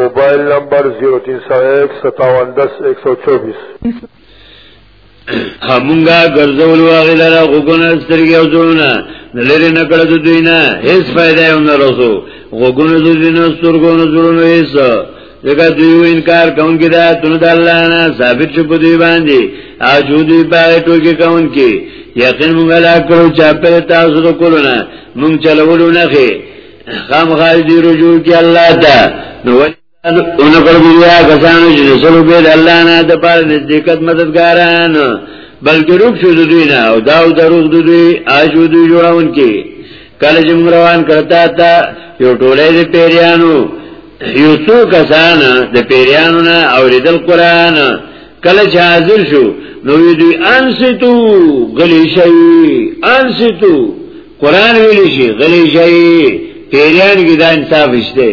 موبایل نمبر 03015710124 همونګه ګرځول واغې لره غوګونه سترګې او زړونه لری نه کړه د دوی نه هیڅ فائدہ یې نه رسو غوګونه د دوی نه سترګونه زړونه هیڅ دغه دوی انکار کوونکی دا تونه د الله نه ثابت شو په دوی باندې اجو دوی په ټوکی کوونکی یقین موږ لا کړو چا په تاسو د کولونه موږ چلولو نه خام غای دی رجوع کی الله تا نو اون پر بیا کسانو چې رسول به الله نه د پاره نزدېکت مددګاران بلکې روک شو دوی نه او دا او دروغ دوی آجو دوی جوړاون کې کله چې موږ روان کرتا تا یو ټولې د پیریانو یو څو کسان د پیریانو نه اوریدل قران کله چې حاضر شو نو دوی انسیتو غلی شي انسیتو قران ویلی شي غلی شي پیریان کې دا انصاف شته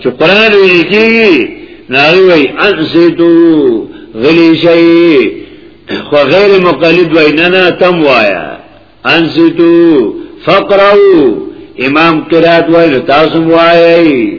چې قران ویلی کی ناوی وای انسیتو غلی شي خو غیر مقلد وای نه نه تم وایا انسیتو فقرو امام قرات وای تاسو وای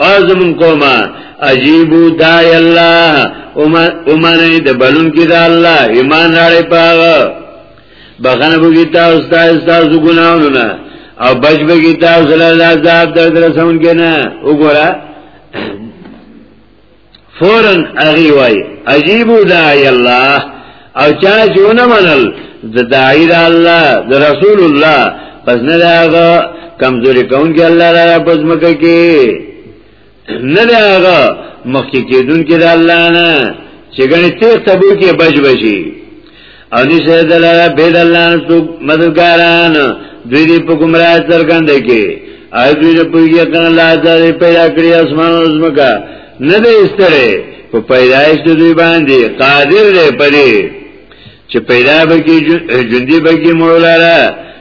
ازم کوما عجیبو دای الله اومنه د بلون کې د الله ایمان راړې پاغه بخنه بوګی تاسو تاسو تاسو ګناونه نه او بچ بوګی تاسو له عذاب در رسون کې نه وګوره فورن اغي وای عجیب دای الله او چا چې ونه منل د دای الله د رسول الله پس نه داغه کمزوري کون کې الله را پس مکه کې نه داغه مخکې کېدون کې د الله نه چې ګنې تیغ تبو کې بچ بشي او نشه دلالا بید اللہ نسوک مددگاران دوی دی پا گمراہ سرکنده کی او دوی دی پوی یقین اللہ تعالی پیدا کری اسمان و ازمکا نده استره پا پیدایش دوی باندی قادر دی پدی چه پیدا بکی جندی بکی مولارا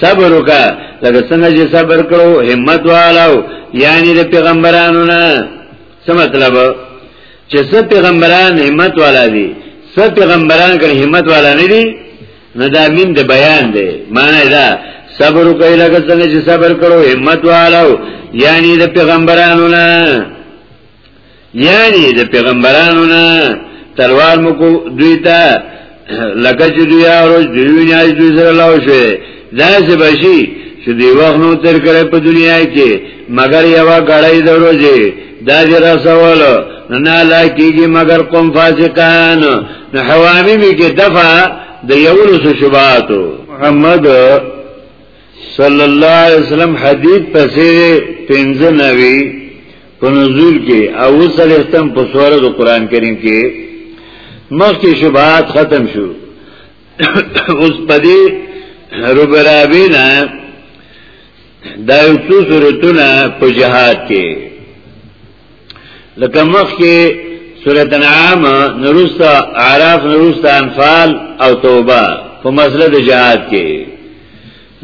صبر وکا لکه څنګه چې صبر کړو همت والو یعنی د پیغمبرانو نه څه مطلب چې څه پیغمبران همت والا دي څه پیغمبران کړي همت والا نه دي نه دا مين د بیان دی معنی دا صبر وکړئ لکه څنګه چې صبر کړو همت والو یعنی د پیغمبرانو نه یعنی د پیغمبرانو نه تلوار مو کو دوی ته لکه چې دوی اوروج دوی نه دوی سره لاو شوی دا څه بشي چې دی وخت نو تر کړه په دنیا کې مگر یو غړای دروځي دا دې رسول نه لا کیږي مگر قوم فاسقان نه حوامی می کې دفع د یولس شباتو محمد صلی الله علیه وسلم حدیث پسې 15 نوی په نزول کې او وسره ختم په سوره د قران کریم کې مخکې شبهات ختم شو اوس پدې ربرابینا دا یو څو سورتونه په جهاد کې لکه مخکې سورۃ انعام نورستا اعراف نورستا انفال او توبه په مسله د جهاد کې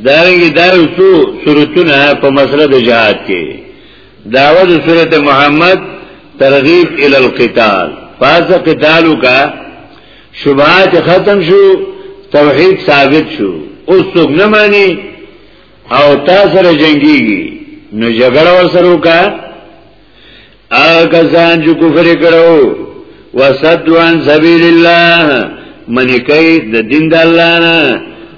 دا یې دا یو څو سورتونه په مسله د جهاد کې دعوه د سورت محمد ترغیب ال القتال پس قتالو کا شبهات ختم شو توحید ثابت شو اوس څوک نه مانی او تا سره جنگیږي نو جګړه ورسره وکا هغه کسان چې کفر کړو وسدوان سبیل الله منی کوي د دین د الله نه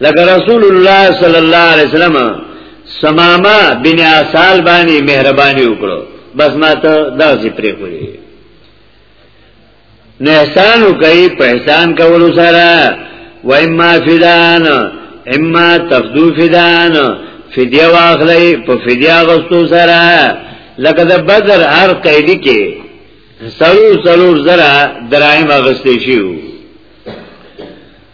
لکه رسول الله صلی الله علیه وسلم سماما بن اصال باندې مهرباني وکړو بس ما ته دا ځی پرې کوی نه احسان وکي په احسان کولو سره و اما فدان اما تفدو فدان فدیه واخلې په فدیه غستو سره لکه د بدر هر قیدی کې سلو سلو زرا درایم اغستې شیو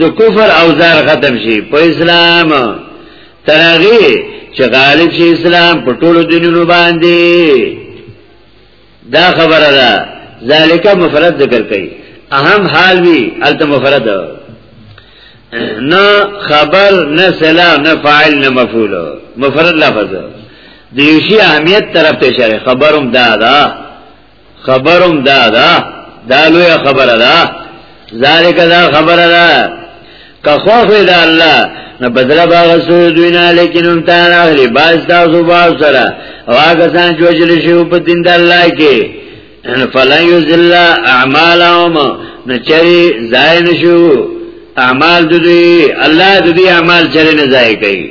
د کفر اوزار ختم شي په اسلام ترغه چې غالب شي اسلام په ټولو دینونو باندې دا خبره ده ذالک مفرد ذکر کړي اهم حال وی الته مفرد نه خبر نه سلا نه فاعل نه مفعول مفرد لفظ دی شی اهمیت طرف ته شری خبرم دا ده خبرم دا دا دا لوی خبره دا ذالک دا خبره دا که خوف دا الله نه بدل باغ سو دوی نه لیکن هم تان اخلي باز تاسو باز سره او هغه سان چې وجل شي په دین د الله کې فلا یذل اعمالهم نچری ضایع نشو اعمال دوی الله دوی اعمال چره نه ضایع کوي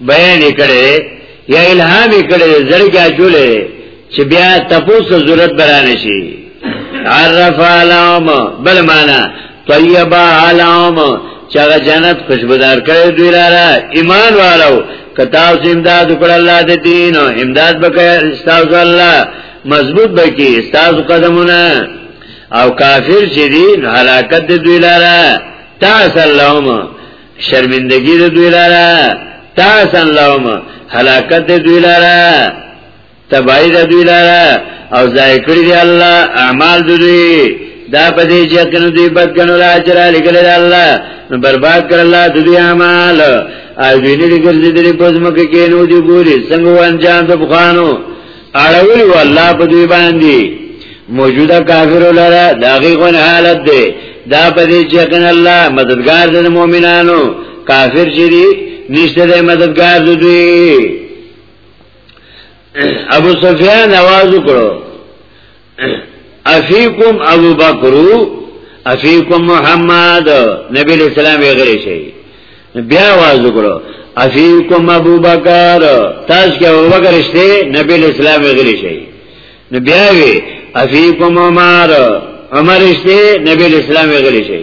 بیان کړي یا الهام کړي زړګا جوړي چې بیا تاسو ضرورت برانه شي عرف علام بل معنا طیب علام چاگه جنت خوشبدار کرده دوی لارا ایمان والو کتاو سو امداد اکر اللہ ده دین و امداد بکر استاوز اللہ مضبوط بکی استاوز قدمونا او کافر چی دین حلاکت ده دوی لارا تاس اللہم شرمندگی د دوی لاره تاسن لهم هلاکت د دوی لاره تبعی د دوی لاره او ځای کړی دی الله اعمال د دوی دا په دې چې کنه دوی بد کنه لا اجر لګل دی الله نو برباد کړ الله د دوی اعمال او دوی نه ګرځي د پزمکه کې نو دی ګوري څنګه انجام د بخانو اړول و الله په دوی باندې موجوده کافرو لره داغي غن حالت ده دا په دې چې کنه الله مددگار د مؤمنانو کافر چې دي نشته د مددگار د دوی ابو سفیان आवाज وکړو افیکم ابو بکر افیکم محمد نبی علیہ السلام یې غری شي بیا आवाज وکړو افیکم ابو بکر تاسو کې ابو بکر شته نبی علیہ السلام یې غری شي نو بیا وی افیکم عمر عمر شته نبی علیہ السلام یې غری شي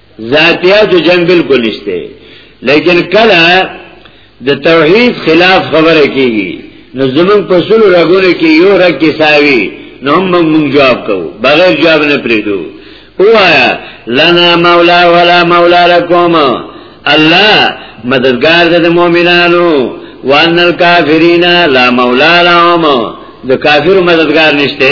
ذاتیات جنگ بالکل نشته لیکن کله د توحید خلاف خبره کیږي نو زمون په سلو رګونه کې یو رګ کې ساوي نو هم موږ جواب کوو بغیر جواب نه پریدو وایا لنا مولا ولا مولا لكم الله مددگار د مؤمنانو وان الکافرین لا مولا لهم د کافر مددگار نشته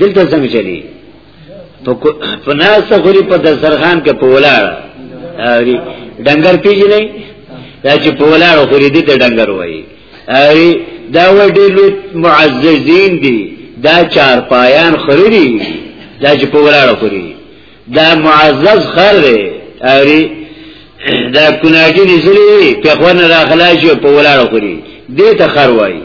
دلته څنګه چلی په ناسه غوري په دسترخوان کې په ولاړ اوري ډنګر پیژنې دا چې په ولاړ غوري دي ته ډنګر وایي اوري دا و ډېر معززین دي دا چار پایان خوري دا چې په ولاړ خوري دا معزز خر دی اوري دا کناجی نزلی پی خوان را خلاش یو پا ولارو خوری دیتا خر وائی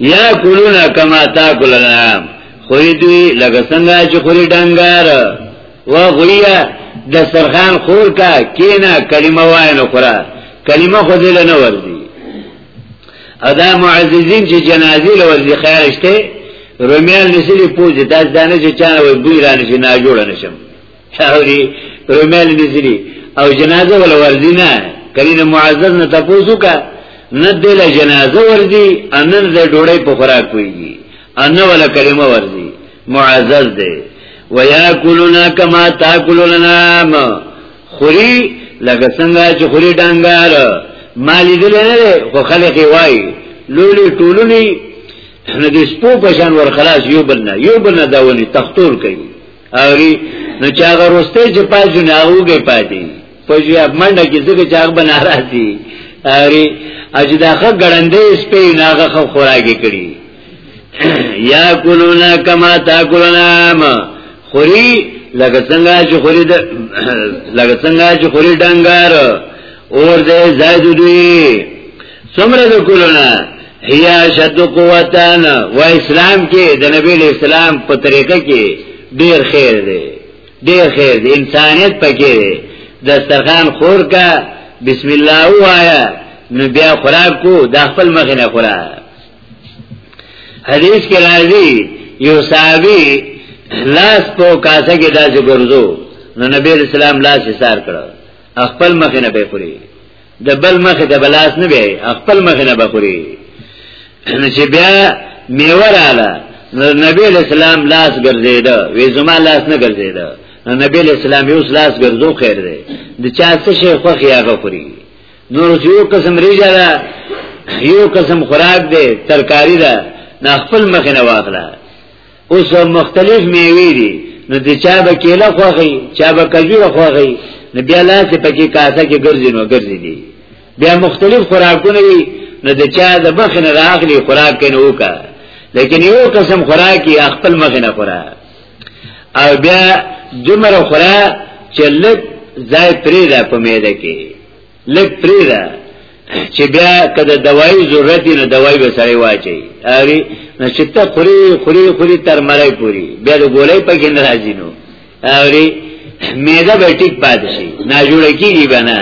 یا کولون کما تا کولنام خوری دوی لگا سنگا چه خوری ڈنگار و غویا دسترخان خور کا کینا کلمه واینو خورا کلمه خودی لنه وردی او دا معززین چې جنازی لورزی خیرشته رومیان نسلی پوزی داز دانه چه چانه وی بوی رانشی ناجوڑا نشم چاوري رومال نزلی او جنازه ولا ورځي نه کلین معزز نه تاسو کا نه دل جنازه ورځي ان د ډوړې په خوراک ویږي ان ولا کلمه ورځي معزز دی وياكلنا كما تاكل الانام خوري لکه څنګه چې خوري ډنګار مالی دل نه خو خلک وای لولي ټولوني نه د سپو په شان ور خلاص یو بل نه یو بل نه داوني تختور کوي اوری نو چا غروسته چې پای جنې اوګه پاتې پوجي منډه کې ځکه چاغ بنا راځي اوری اجداخه ګړندې سپې ناغه خو خوراګي کړي یا کولونا کما تا کولونا ما خوري لکه څنګه چې خوري د لکه څنګه چې خوري ډنګار اور دې زائد دوی سمره د کولونه هيا شد قوتان و اسلام کې د نبی اسلام په طریقه کې ډیر خیر دی ډیر خیر دی انسانیت پکې دی دسترخوان خور کا بسم الله وایا نو بیا خوراک کو د خپل مخ نه خوراک حدیث کې راځي یو صحابي لاس په کاسه کې داسې ګرځو نو نبی اسلام لاس یې سار کړو خپل مخ نه به پوری د بل مخ ته بلاس نه وي خپل مخ نه بخوري نو چې بیا میوه رااله نو نبی اسلام لاس ګرځیدا وې زما لاس نه ګرځیدا نو نبی اسلام یو لاس ګرځو خیر دی د چا څه شي خو خیاغه خوري نور یو قسم ریجا ده یو قسم خوراک دی ترکاری ده نه خپل مخ نه واخله اوس مختلف میوي دي نو د چا به کېله خوغي چا به کجوره خوغي نو بیا لاس پکې کاسه کې ګرځي نو ګرځي دي بیا مختلف خوراکونه وي نو د چا د مخ نه راغلي خوراک کینو وکا لیکن یو قسم خوراکي خپل مخ نه خورا او بیا دومره خورا چې لږ ځای پرې ده په میده کې لګ پری دا چې بیا کده دوايي ضرورت نه دوايي به سره واچي اری نو چې ته خوري خوري خوري تر مړای پوری بیا د ګولای پکې نه راځي نو اری میده به ټیک پات شي نا جوړ کیږي بنا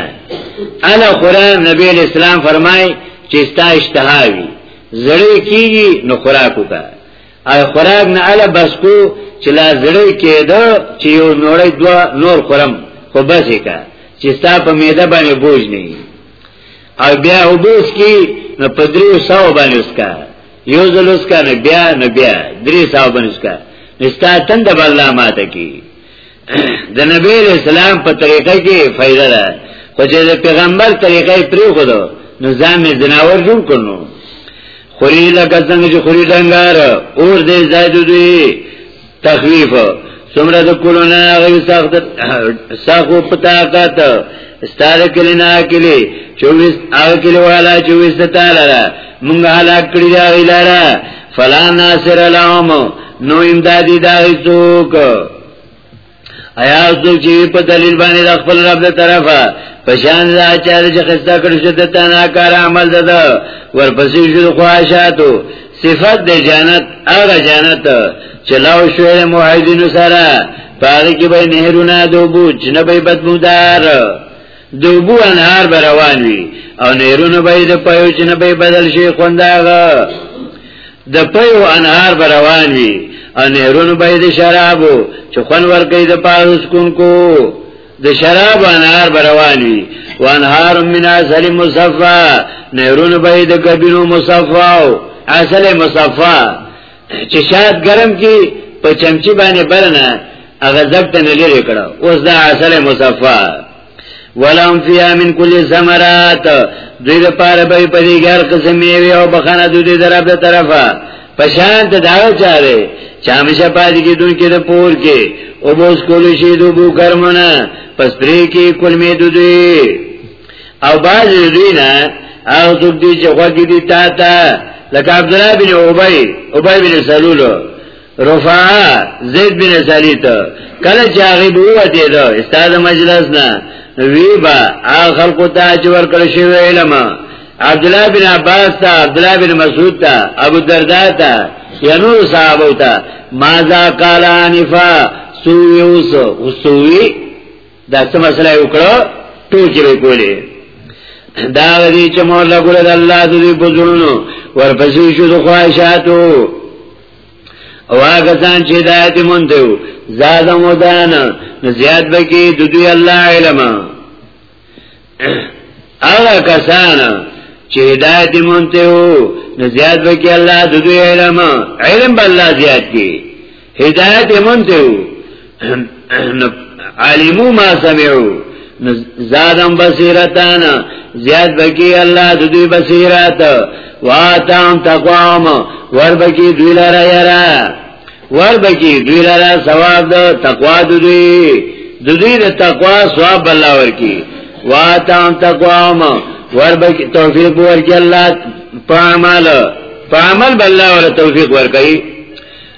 انا قران نبی اسلام فرمای چې ستا اشتهاوی زړه کیږي نو خوراک وکړه او خوراک نه اله بس کو چې لا زړې کېده چې یو نوړې دوا نور خورم خو بس یې کا چې ستا په میده باندې بوج نه او بیا وبوس کی نو په دریو ساو باندې اسکا یو ځل اسکا نه بیا نه بیا درې ساو باندې اسکا نستا تند بل ماته کی د نبی اسلام په طریقه کې فائدہ ده خو چې د پیغمبر طریقه یې پری خو ده نو ځان یې جناور جوړ کړو خوري لکه څنګه چې خوري ډنګار اور دې زائد دوی تخفیف سمره د کولونه غي سخت سخو پتا کاته ستاره کلی نه کلی 24 هغه کلی والا 24 تعالی را مونږ هلاک کړی دا ویلاره فلا ناصر لهم نو امدادی دا هیڅوک ایا څوک چې په دلیل باندې د خپل رب له طرفه په شان د اچار چې خسته کړی شو د تناکار عمل ده ورپسې شو خواهشاتو صفات د جنت هغه جنت چې لاو شوې موحدین سره پاره کې به نهرونه دوبو چې نه به بدبودار دوبو انهار بروان وي او نهرونه به د پيو چې نه به بدل شي خونداغه د پیو انهار به روان وي او نهرونو به د شرابو چې خون ورکوي د پاروس کونکو د شراب انهار به روان وي وانهار من عسل مصفا نهرونو به د کبینو مصفا او عسل مصفا چې شاد ګرم کې په چمچي باندې برنه هغه ځکه نه لري کړه اوس دا عسل مصفا ولهم فيها من كل ثمرات دوی د پاره به په دې ګر قسم میوه او بخنه دوی د رب د طرفه پشان ته دا چاره چا مشه پاد کې دوی کې د پور کې او بوس کول شي دو بو کرمونه پس پرې کې کول می دوی او باز دوی نه او څوک دي چې خوګي دي تا ته لکه عبد الله بن ابي ابي بن سلول رفعه زید بن سالیت کله چې هغه بوته ده استاد مجلس نه وی با هغه خلکو ته چې ورکړ شي علم عبد الله بن عباس ته عبد الله بن مسعود ته ابو دردا ته ینو صحابه ته ماذا قال انفا سوی اوس سوی دا څه مسله وکړو ټوکی به کولې دا دې چې مولا ګل الله دې بزرګونو ورپسې شو د خواهشاتو او هغه ځان چې هدایت مونږ ته زاد مودان زیاد بکی د دوی الله علم هغه کسان چې هدایت مونږ ته زیاد بکی الله د دوی علم علم بل زیاد کی هدایت مونږ ته علمو ما سمعو زادم بصیرتان زیاد بکی الله د دوی بصیرت واتام تقوام ور بکی دوی لرا یرا ور بکی دوی لرا ثواب د تقوا د دوی د دوی د تقوا ثواب الله ورکی واتام تقوام ور بکی توفیق ورکی الله په عمل په عمل بل الله ور توفیق ورکی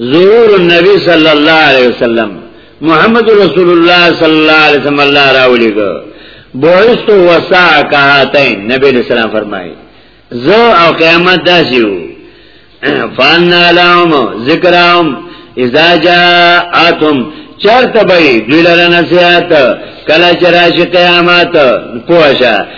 ظهور النبي صلی الله علیه وسلم محمد رسول الله صلی الله علیه وسلم الله راولېګو بعثت وساقاتین نبی علیہ السلام فرمایي زو او قیامت داسیو فان علام ذکرام اذا جاءتم چرته به دوی لره نصیحت کله چې راشي قیامت پوښه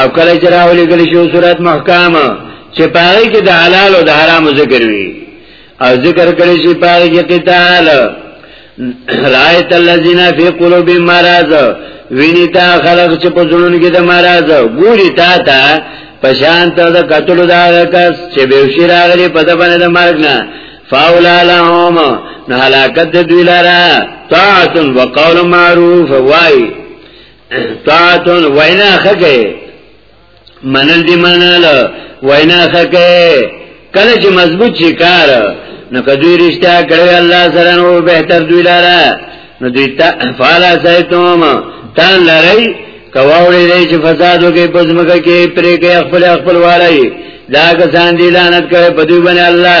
او کله چې راولې کله شو صورت محکمه چې پاره کې د حلال او د حرام ذکر وي او ذکر کړي چې پاره کې قتال رایت الذین فی قلوب مرض ویني تا خلق چې په ځړون کې د مرض ګوري تا تا پشان ته د قتل دا کس چې به شي راغلي په د باندې د مرګ نه فاولا لهم نه هلاکت دوی لاره طاعت وقول معروف وای طاعتون وینا خکه منل دی منل وینا خکه کله چې مضبوط شي کار نو کدوې رښتیا کړو الله سره نو بهتر دوی لاره نو دوی ته فالا سایتوم تان لری کواوړې دې چې فساد وکي پزمکه کې پرې کې خپل خپل واري دا کسان دي لعنت کوي په دوی باندې الله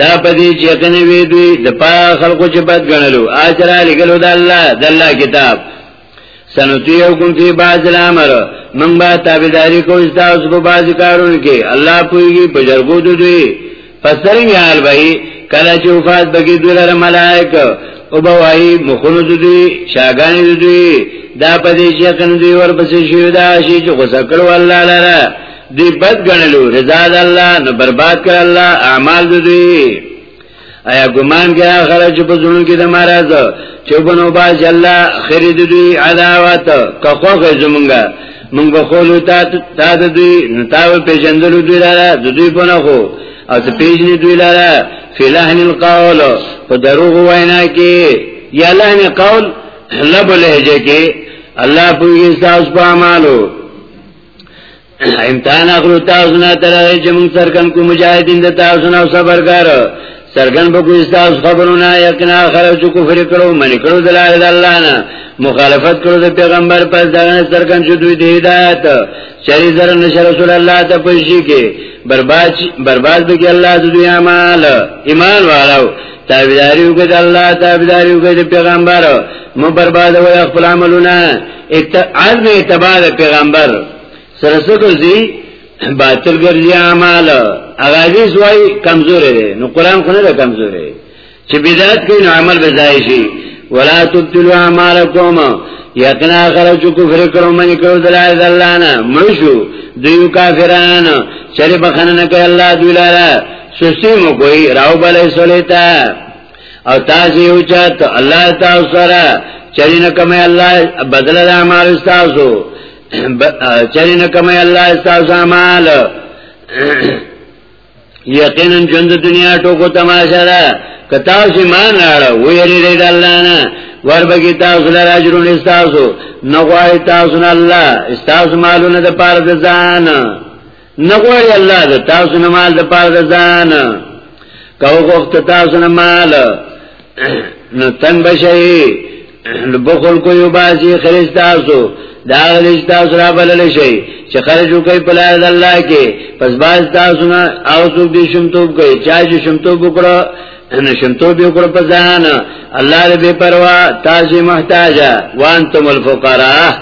دا پدې چې کنه وی دوی د پا خلکو چې بد غنلو اجر لګلو د الله د الله کتاب سنتیو کوم فی باز الامر من با تابعداری کو استاس کو باز کارون کې الله پویږي په جرګو دوی پسرنګ حال وای کله چې وفات بګی دوی لره ملائک او بوای مخونو دوی شاګان دوی دا پدې چې کنه دوی ورپسې شوی دا شي چې غوسه کړو الله لره دی بد ګڼلو رضا د الله نو برباد کړ الله اعمال دوی ایا ګمان کې اخره چې په زړونو کې د مرز چې بنو باز الله خرید دوی عداوت که خوغه زمونږه مونږ به خولو تا تا د دوی نو تا په پیژندلو دوی لاره د دوی په نه خو او ته پیژنې دوی لاره فلحن القول په دروغ وینا کې یا لحن قول لب لهجه کې الله په یې تاسو په اعمالو امتحان اخلو تاسو نه تر هغه چې موږ سرګن کو مجاهدین د تاسو نه صبرګار سرګن به کوی تاسو خبرونه یقینا خلک چې کفر کړو منی کړو د لار د الله نه مخالفت کړو د پیغمبر پس دغه سرګن چې دوی د هدایت چری زر نشه رسول الله ته پېښی کې برباد برباد به کې الله د دوی اعمال ایمان والو تابعداري وکړه د الله تابعداري وکړه د پیغمبر مو برباد وي خپل عملونه عزم اتباع د پیغمبر سره څه ګرځي باطل ګرځي اعمال هغه دې سوای کمزورې دي نو قران خو نه کمزورې چې بدعت کوي نو عمل به ځای شي ولا تبتلوا اعمالکم یقینا خرج کفر کړو منی کړو دلای دلانا مړشو دیو کافرانو چری بخنه نه کوي الله دوی لاره سستی مو کوئی راو بلی سلیتا او تاسی اوچت اللہ تاو سرا چرین کمی اللہ بدل دا مال استاسو چرین کمی اللہ استاسو مال یقینا جند دنیا ټوکو تماشا ده که تاسو ایمان راړه ویریږئ د الله نه وربګی تاسو لپاره اجرونه تاسو نه غواړي تاسو نه الله تاسو مالونه د پاره د ځان نغوړی الله د تاسو نه مال د پاره د ځان کو غوښت تاسو نه مال نو تن بشي بخل کو یو بازي خرج تاسو دا غلیش تاسو را بلل شي چې خرج وکي په لار د الله کې پس باز تاسو نه او څوک دې شمتوب کوي چا چې شمتوب وکړو ان شمتوب وکړو په ځان الله دې پروا تاسو محتاجه وانتم الفقراء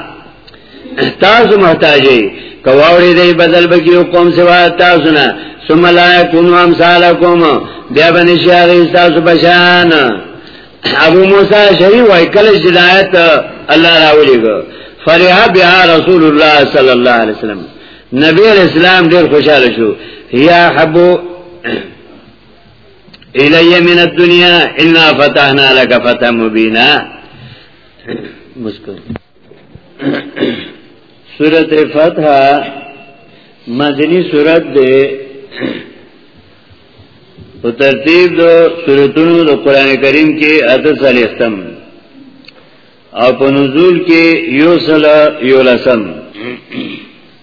تاسو محتاج یې کواوري دې بدل بکی او قوم سوا تاسو نه ثم لا يكونوا امثالكم بیا باندې شي تاسو بشان ابو موسی شری وای کله هدایت الله راولېګو فرح بها رسول الله صلی الله علیه وسلم نبی اسلام ډیر خوشاله شو یا حبو الی من الدنیا انا فتحنا لك فتح مبینا مسکو سورت فتح مدنی سورت دے په ترتیب د سورتونو د قران کریم کې اته څلېختم او په نزول کې یو سل یو لسم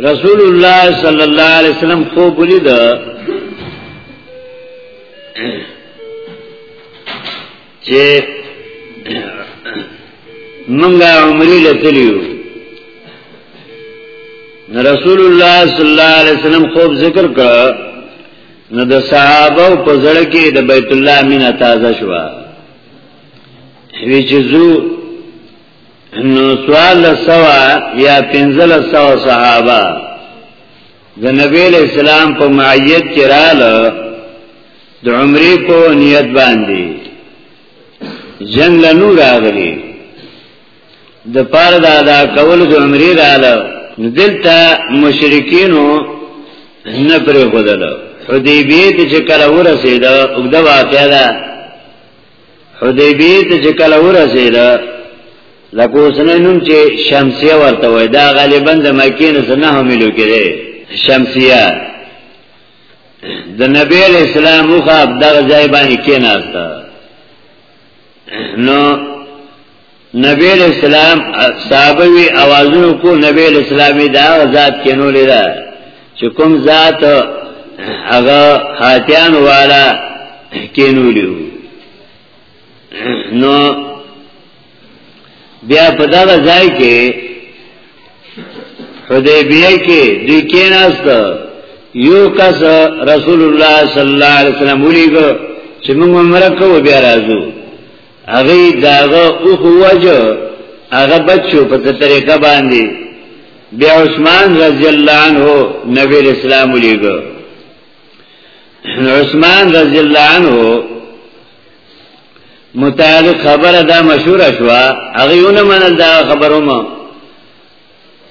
رسول الله صلی الله علیه وسلم خوب ولید چې منګه عمرې لتلیو رسول الله صلی الله علیه وسلم خوب ذکر کړ نو د صحابه په ځړ کې د بیت الله مینا تازه شوه وی چې زو نو سوال سوا یا پنزل سوا صحابه د نبی اسلام په معیت کې رااله د عمرې په نیت باندې جنگ لنو راغلی د پار د ادا کول د عمرې رااله دلته مشرکینو نه پرې خدل حدیبیه ته چې کله ورسېده او د واقعا حدیبیه ته چې کله ورسېد لکه اوسنۍ نوم چې شمسیه ورته وای دا غالبا د مکې نه څه نه حاملو کېده شمسیه د نبی اسلام مخه دغه ځای باندې کېناسته نو نبی علیہ السلام صحابه وی आवाजونو کو نبی علیہ السلام دا ذات کینو لیدا چې کوم ذات هغه حاتیان والا کینو لیو نو بیا په دا ځای کې حدیبیه کې دوی کېناست یو کس رسول الله صلی الله علیه وسلم ولېګو چې موږ عمره کوو بیا راځو هغه داغه او هوجه هغه بچو په طریقه باندې بیا عثمان رضی الله عنه نبی اسلام لګو عثمان رضی الله عنه متعلق خبره دا مشهور شو هغه یو نه منل دا خبرو ما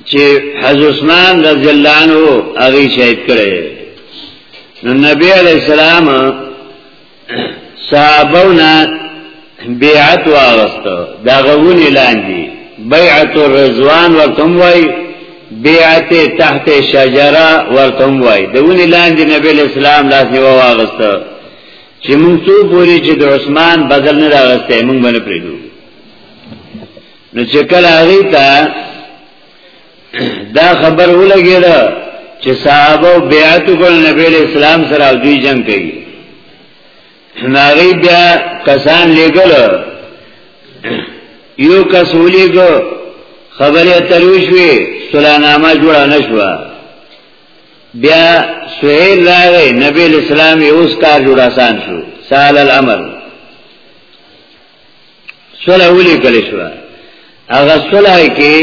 چې حضرت عثمان رضی الله عنه هغه شهید کړي نو نبی علیہ السلام صحابونا بیعت واغستو دا غون اعلان دی بیعت الرضوان ورتم وای بیعت تحت شجره ورتم وای دا غون اعلان دی نبی علیہ السلام لاس نیو واغستو چې مونږ څو پوری چې د عثمان بدل نه راغسته مونږ باندې پریږو نو چې کله هغه ته دا خبر ولګید چې صحابه بیعت کول نبی اسلام سره دوی جنگ کوي ناغي بیا کسان لګل یو کس ولګو خبره تروشوي سلانامه جوړه نشوه بیا سهیل راغی نبی اسلام یې اوس کار جوړ آسان شو سال الامر سوله ولي کلی شو هغه سوله کې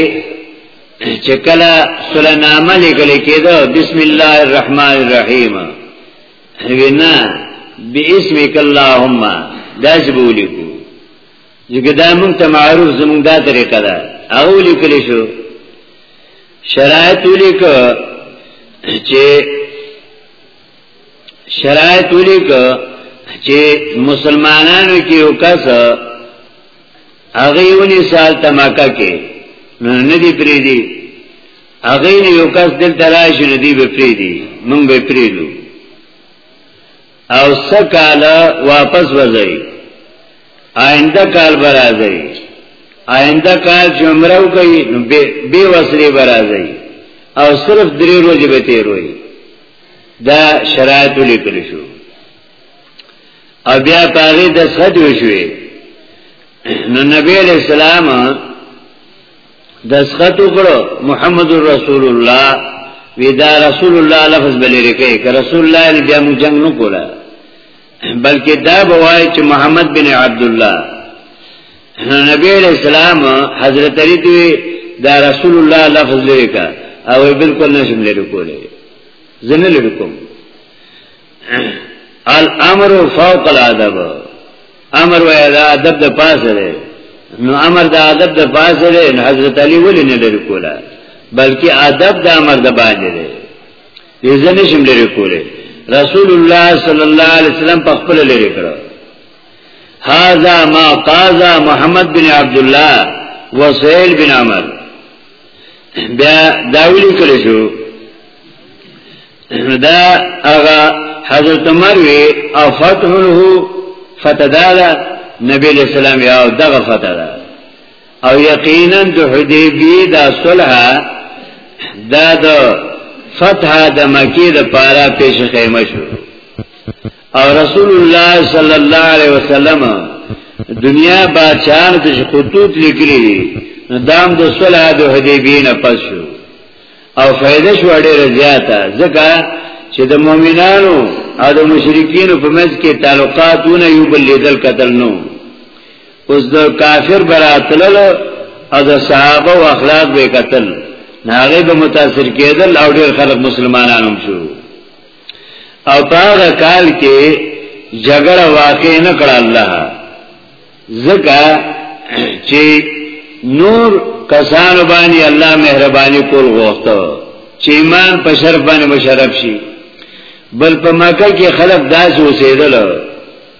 چې کله سوله نامه لیکل کېده بسم الله الرحمن الرحیم وینا باسمک اللهم دا چې بولی کو ځکه دا موږ ته معروف زموږ دا طریقه ده او لیکل شو شرایط لیکو چې شرایط ولیک چې مسلمانانو کې یو کس هغه ونی سال تماکا کې نو نه دی پری دی هغه یو کس دل تراش نه دی به پری دی مونږ به پری لو او سکاله واپس وځي آینده کال برازي آینده کال چې عمره وکړي نو به وسري برازي او صرف درې ورځې به تیروي دا شرایط لیکل شو او بیا پاغي د صد وشوي نو نبی علیہ السلام د صد وکړو محمد رسول الله وی دا رسول الله لفظ بلې رکې ک رسول الله بیا موږ جنگ نکولا بلکې دا بوای چې محمد بن عبد الله نو نبی علیہ السلام حضرت علی دی دا رسول الله لفظ لري کا او بالکل نشم لري کوله زنه لري کوم الامر فوق الادب امر وای دا ادب د پاسه دی نو امر د ادب د پاسه دی حضرت علی ولې نه لري کوله بلکې ادب د امر د باندې دی یې ځنه شم لري کوله رسول الله صلی الله علیه وسلم په خپل لري کړو هاذا ما قاضا محمد بن عبد الله وسهيل بن عمر بیا داویل کړی شو دا هغه حضرت عمر وی او فتحه فتدالا نبی علیہ السلام یا دغه فتح ده او یقینا د حدیبی دا صلح دا د فتح د مکی د پارا پیش خیمه شو او رسول الله صلی الله علیه وسلم دنیا بادشاہان ته خطوط لیکلی دي دام د صلح د حدیبی نه پس شو او فائدہ شو ډیره زیاته ځکه چې د مؤمنانو او د مشرکین په منځ کې تعلقاتونه یو بل لیدل قتل نو اوس د کافر براتلل او د صحابه او اخلاق به قتل ناغه به متاثر کېدل او ډېر خلک مسلمانانو شو او په هغه کال کې جګړه واقع نه کړ الله زکه چې نور کسان باندې الله مهرباني کول غوښته چې ایمان په شرف باندې مشرف شي بل په مکه کې خلک داس اوسېدل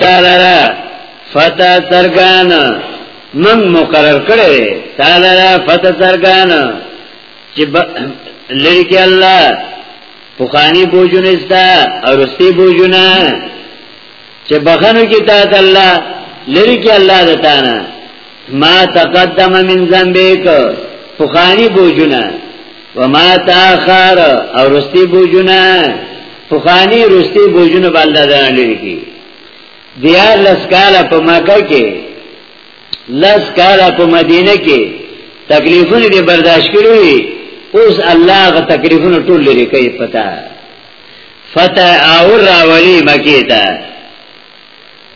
تعالی را فتا سرګان من مقرر کړي تعالی را فتا سرګان چې لری کې الله پوخانی بوجونه استا او رستی بوجونه چې بخنو کې تا ته الله لری کې الله دتانا ما تقدم من ذنبک پوخانی بوجونه وما تاخر او رستی بوجنا فخانی رستی بوجنا بالدا دان لري کی دیار لس کالا په مکه کې لس کالا په مدینه کې تکلیفونه دې برداشت کړی اوس الله غ تکلیفونه ټول لري کوي پتا فتح او راولي مکه ته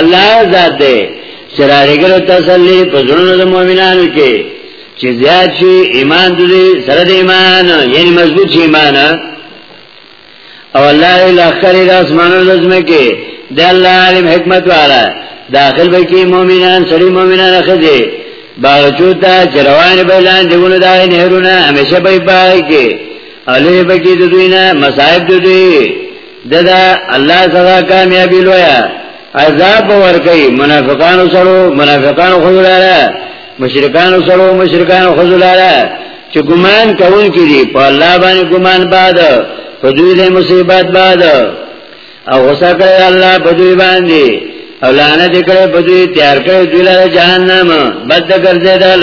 الله ذات دې چې راګرو تسلی په زړونو د مؤمنانو کې چې زیات شي ایمان دې سره د ایمان یعنی مضبوط شي ایمان او الله له خری د اسمانو لزمه کې د الله علم حکمت والا داخل به کې مؤمنان سړي مؤمنان خځه باغچو ته چروان به لاندې ونه دا نهرونه همیشه به پای کې علي به کې د دوی نه مصائب دوی ددا الله سزا کامیابی لویا عذاب ورکي منافقان سره منافقان خذلاره مشرکان سره مشرکان خذلاره چې ګمان کوون کړي په الله باندې ګمان بعد په دوی د مصیبت بعد او غصه کوي الله په دوی باندې او لعنت کوي په دوی تیار کوي دوی له جهنم بد ګرځیدل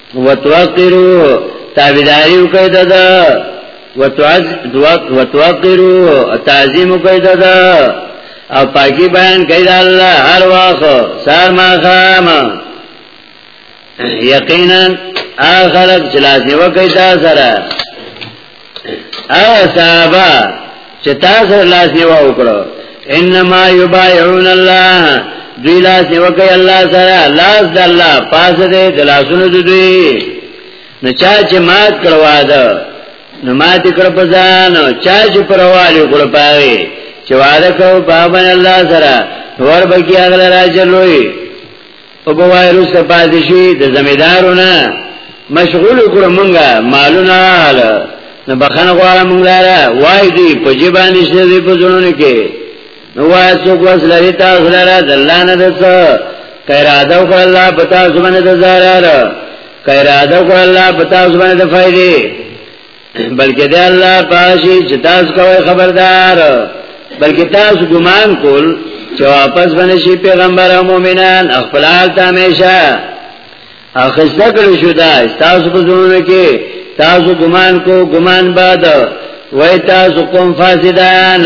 وتوقرو تابعداري وکړه ددا وتعز دوات وتوقرو تعظیم وکړه ددا او پاکی بیان کړه د الله هر وخت سار ما خام یقینا اخرت جلاس نیو کړه سره هغه صحابه چې تاسو لاس نیوا وکړو انما یبایعون الله دوی لاس نیوا کوي الله سره لاس د الله پاس دې د لاسونو د دوی نو چا چې مات کړوا ده نو مات کړ په ځان چا چې پروالی کړ پاره چې وعده کو بابن الله سره ور بګیا غل راځلوي او بوای روس پاتې شي د زمیدارونه مشغول کړو مونږه مالونه حال نه بخنه غواړه مونږ لاره وای دی په جبانې شته دی په زړونو کې نو وای څوک وس لري تاسو لاره الله نه دسه کایراده او الله پتا زمنه د زارار کایراده او الله پتا زمنه د فائدې بلکې د الله پاشي چې تاسو کوی خبردار بلکې تاسو ګمان کول چې واپس باندې شي پیغمبر او مؤمنان خپل حال ته همیشه اخسته کړی شو دا تاسو په زړه کې تاسو ګمان کو ګمان باد وای تاسو کوم فاسدان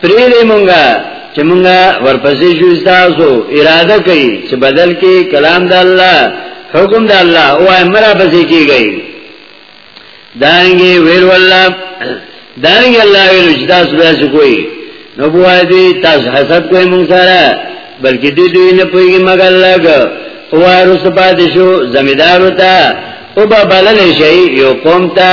پریلی مونږه چې مونږه ورپسې شو تاسو اراده کوي چې بدل کې کلام د الله حکم د الله او امر پسې کیږي دانګي ویل والله دانګي الله ویل چې تاسو به کوی نو بوای دی تاسو حسد کوی مونږ سره بلکې دې دوی نه پويږي مګر لګ او ورس پاتې شو زمیدار وتا او به بلل شي یو قوم ته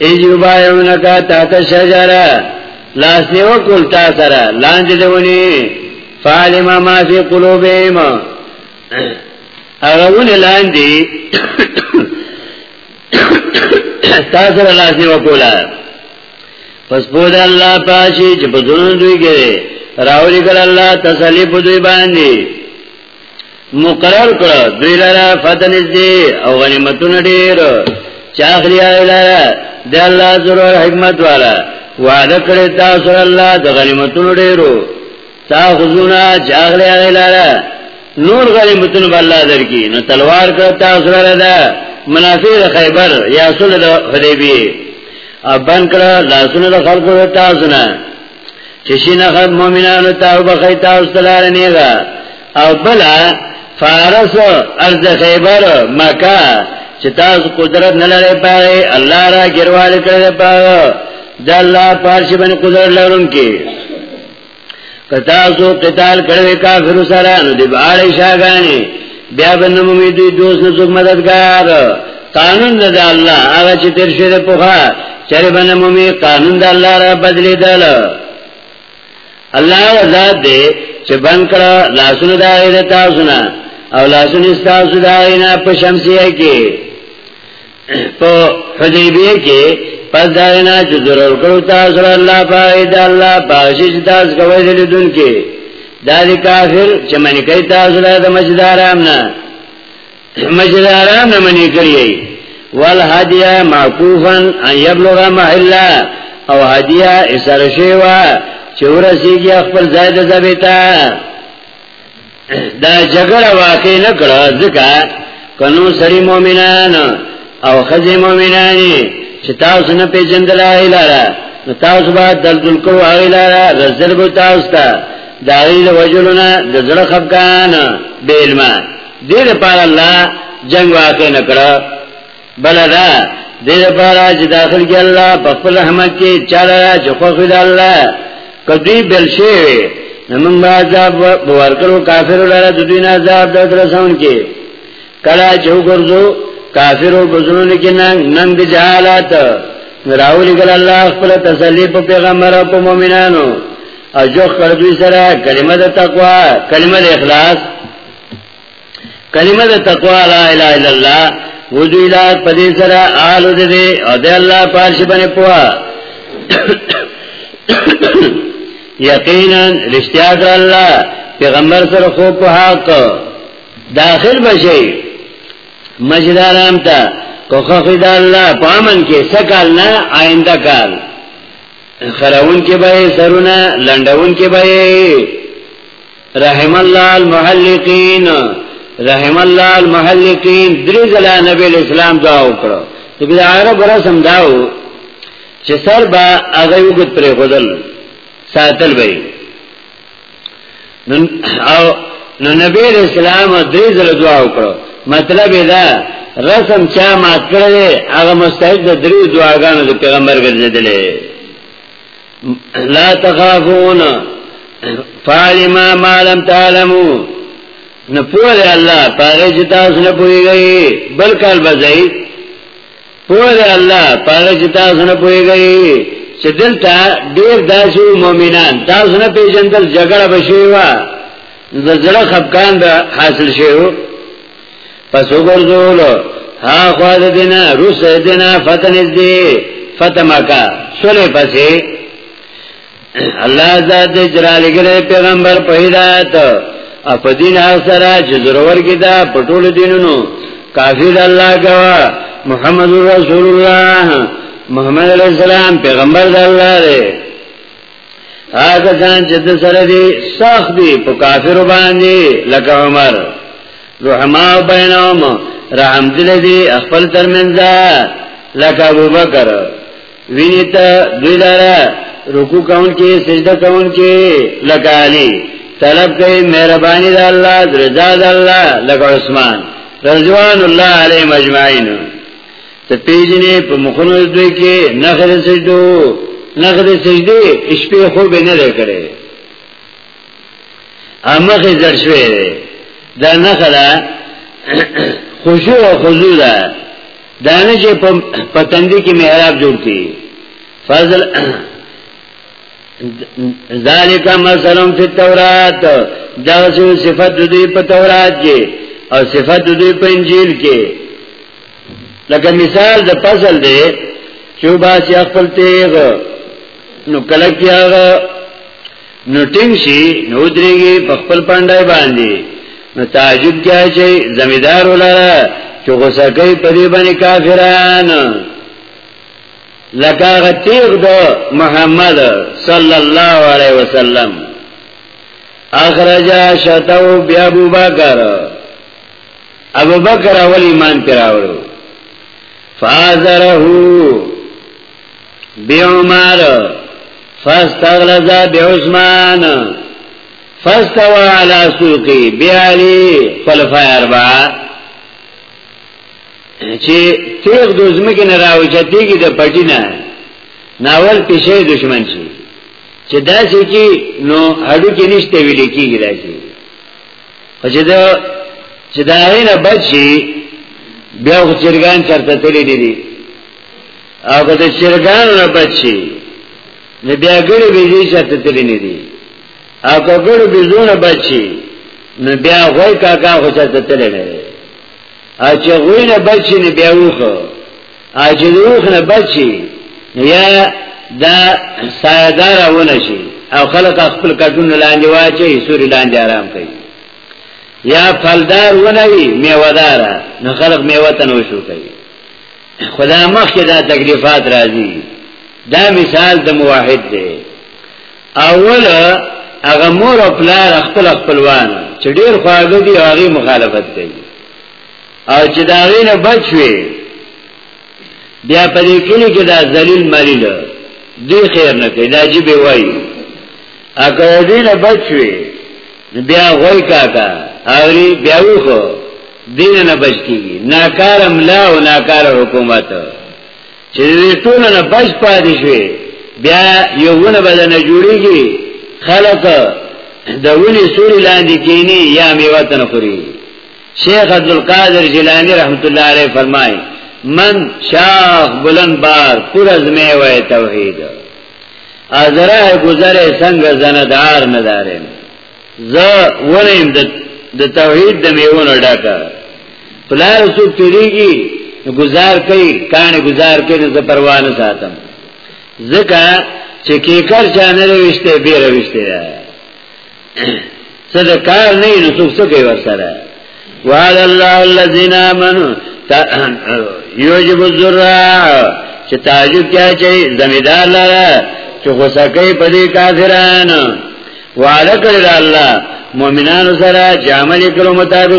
ایوبایونکا تا تا شجره لاس نیو کل تا سره لانج دونی فعلم ما فی قلوبهم هغه ونه لاندې تا سره لاس نیو کولا پس بود الله پاشي چې په ځون دوی کې راولي کړه الله تسلی په دوی باندې مقرر کړ دوی لرا فتن ازدی او غنیمتون دیر چاخری آئی لرا دی اللہ ضرور حکمت والا وعده کړی تاسو الله د غنیمتونو ډیرو تا خزونه جاغله غلاره نور غنیمتونو بل الله درکې نو تلوار کړ تاسو لره دا منافع د خیبر یا صلح د حدیبی ابن کړه لاسونه د خلقو تاسو نه چې شنه غد مؤمنانو ته او بخی تاسو تلار نیغا او بلا فارس ارض خیبر مکه چې تاسو قدرت نه لرئ پاره الله را ګروال کړل پاره د الله پارش باندې قدرت لرونکي کتا سو قتال کړو کافر سره نو دی باړې شاګانی بیا به نه مومي دوی دوست نه څوک مددګار قانون د الله هغه چې تیر شوی په ښه چر به نه مومي قانون د الله را بدلی دل الله ذات دې چې بن کړه لاسونه د غیر تاسو نه او لاسونه تاسو د غیر نه په شمسیه کې په حدیبیه کې پس داینا چې ضرور کړو تاسو الله پای د الله باشش تاسو کوي لیدون کې دا دي کافر چې منی کوي تاسو د مسجد حرام نه مسجد حرام نه منی کوي والهدیا معکوفا ان یبلغ محلا او هدیا اسرشی وا چې ورسیږي خپل ځای د ځبیتا دا جګړه واقع نه کړه ځکه کنو سری مؤمنان او خزی مؤمنانی چې تاسو نه پیژندل ایلاره نو تاسو به دلدل کو ایلاره رزل بو تاسو ته دا ایل وجلونه د زړه خفقان بیلما دې لپاره الله جنگ واقع نه کړه بل دا دې لپاره چې داخل کې الله په خپل رحمت کې چاله چې خو خدای الله کدی بل شي نمون با عذاب ورکلو کافر لره د دین عذاب د درسون کې کلا جو ګرځو کافرو بزرونو کې ننګ ننګ جهالات راولی ګل الله خپل تسلی په پیغمبر او په مؤمنانو اجو خړدوی سره کلمه د تقوا کلمه د اخلاص کلمه د تقوا لا اله الا الله وجو اله پدې سره آل دې او د الله پارش باندې پوا یقینا رشتیا د الله پیغمبر سره خو په حق داخل بشي مجدارام ته کوخه خو د الله پامن کې سکال نه آینده کال خراون کې به سرونه لندون کې به رحم الله المحلقین رحم الله المحلقین درې ځله نبی اسلام دعا وکړه ته بیا عرب رسم داو چې سر با هغه وګت پرې خدل ساتل وي نن او نو نبی اسلام درې ځله دعا وکړه مطلب دا رسم چا مات کړی هغه مستحق د درې دعاګانو د پیغمبر ګرځیدلې لا تخافون فعلم ما لم تعلمو نه پوه دی الله پاره چې تاسو نه پوهیږئ بل کال بځای پوه دی الله پاره چې تاسو نه پوهیږئ چې دلته ډیر داسو مؤمنان تاسو نه پیژندل جګړه بشي وا زړه خفقان به حاصل شي پس وګرځول ها خوا د دینا روس دینا فتن دی فتح مکا سوله پسې الله ذات جلال ګره پیغمبر په هدایت او په دین سره چې ضرور کې دا پټول دینونو کافی د الله غوا محمد رسول الله محمد علیہ السلام پیغمبر د الله دی هغه ځان چې د سره دی سخت دی په کافر باندې لکه عمر رحما بینهم رحم دل دی خپل ترمنځ لکه ابوبکر ویني ته دوی لاره رکوع کون کې سجده کون کې لکه علی طلب کوي مهرباني د الله رضا د الله لکه عثمان رضوان الله علیه مجمعین ته پیژنې په مخونو دوی کې نخره سجدو نخره سجدي شپې خو به نه لري امخه زر شوې دا نخره خشوع او خضوع ده دا نه چې په تندې کې محراب جوړ کی فضل ذالک مثلا فی التورات دا صفت دوی په تورات کې او صفت دوی په انجیل کې لکه مثال د فصل دی چې وباسي خپل تیغ نو کله کې هغه نو ټینګ شي نو درېږي په خپل پاندای باندې نو تعجب کیا چې زمیدار ولاره چې غوسه کوي په دې باندې کافران لکه هغه تیغ د محمد صلی الله علیه وسلم اخرجا شتو بیا ابو بکر ابو بکر اول ایمان پر راوړو فازره بعمر فاستغلظ بعثمان فاستوى على سوقي بعلي خلفاء اربعه چې تیغ د زمکه نه راوچتېږي د پټی نه ناول پیشه دشمن شي چې داسې کې نو هډو کې نشته ویل کېږي داسې چې دا چې دا نه بچي بیا خو چرګان چرته تللی دي دي او که د چرګان نه بچي نه بیا ګړي بيزي چرته تللی نه دي او که ګړي بيزونه بچي نه بیا غوي کاکا خو چرته تللی نه دي ا چې غوي نه بچي نه بیا وخه اجلوخ نه بچي یا دا سایدار ونه شي او خلق خپل کټون لاندې واچي سوري لاندې آرام کوي یا فلدار ونه وي میوهدار نه خلق میوه تنو شو کوي خدا مخ کې دا تکلیفات راځي دا مثال د موحد دی اول هغه مور او پلار خپل خپلوان چې ډیر خواږه دي هغه مخالفت کوي او چې دا غینه بچوي بیا په دې کلی کې دا ذلیل مریل دی خیر نه کوي دا جی به وای اګه دې نه بچوي بیا غوي کاکا اوري بیا وخو دین نه بچ کیږي ناکار املا او ناکار حکومت چې دې ټول نه بچ پاتې شي بیا یو ونه بدن جوړیږي خلک د ونی سوري لاندې کینی یا میوه تن خوري شیخ عبدالقادر جیلانی رحمت الله علیه فرمایي من شاخ بلند بار پر از می وای توحید ازره گذر سنگ زندار ندارم ز ونیم د توحید د میونو ډکه پلار سو تیریږي گزار کوي کان گزار کوي زه پروا نه ساتم ځکه چې کیکر چانه وشته بیره وشته صدر کار نه نو څوک څه کوي ورسره وعد الله الذين امنوا یوجب الزراع چې تعجب کیا چې زمیدار لاره چې غوسه کوي په دې کافرانو وعده کړی الله مؤمنانو سره چې عمل کړو مطابق